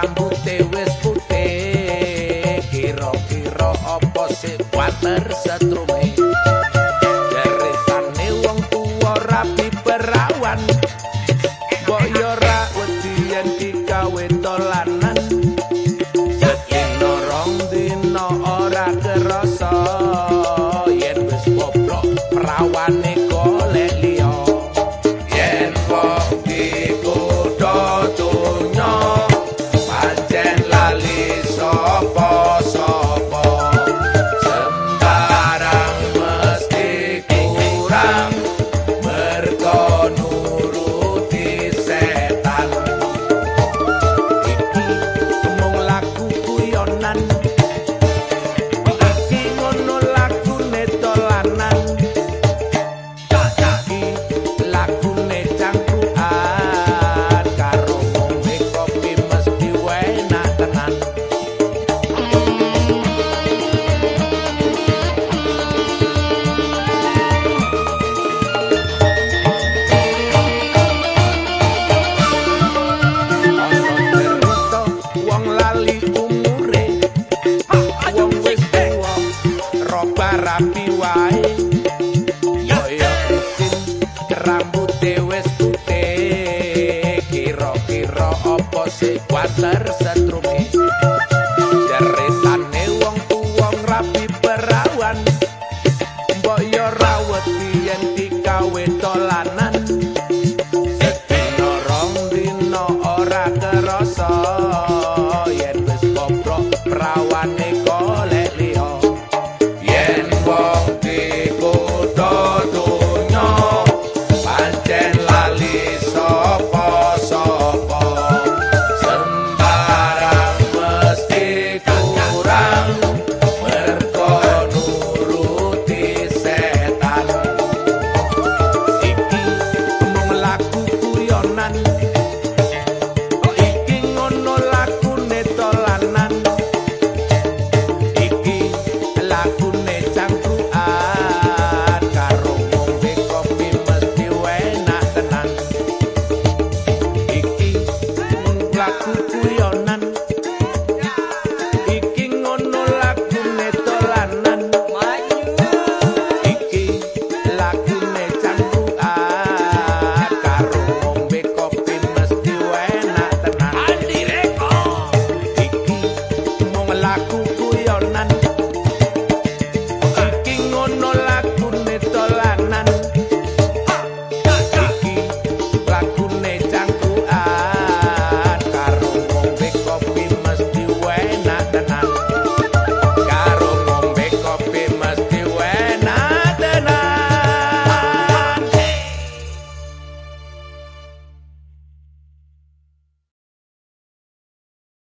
rambuté wis putih. Kira-kira apa sik kuat tersetrumé rapi wae. Oh iya rambut dewe putih. Kira-kira apa sih? Kuater setru